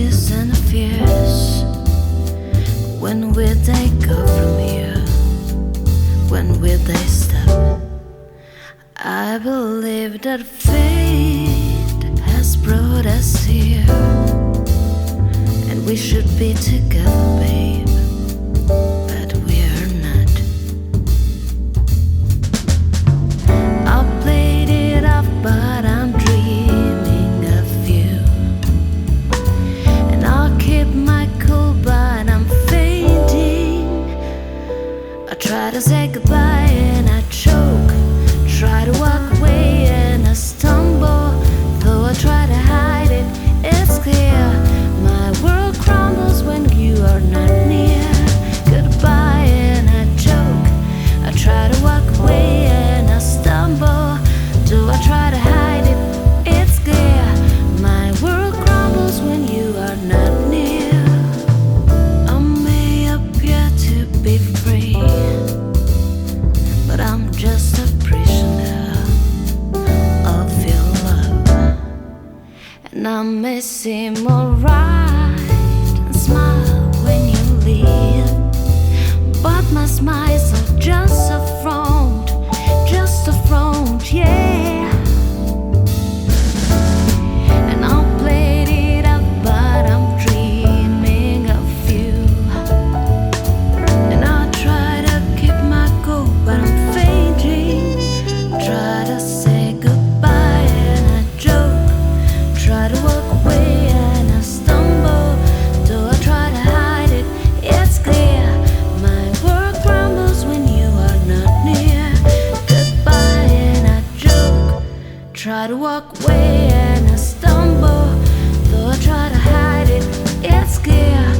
anxious and fierce. When will they go from here? When will they stop? I believe that fate has brought us here, and we should be together, babe. I try to say goodbye and I choke. Try to walk away. Now may seem alright and smile when you leave. try to walk away and I stumble. Though I try to hide it, it's clear.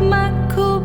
my cool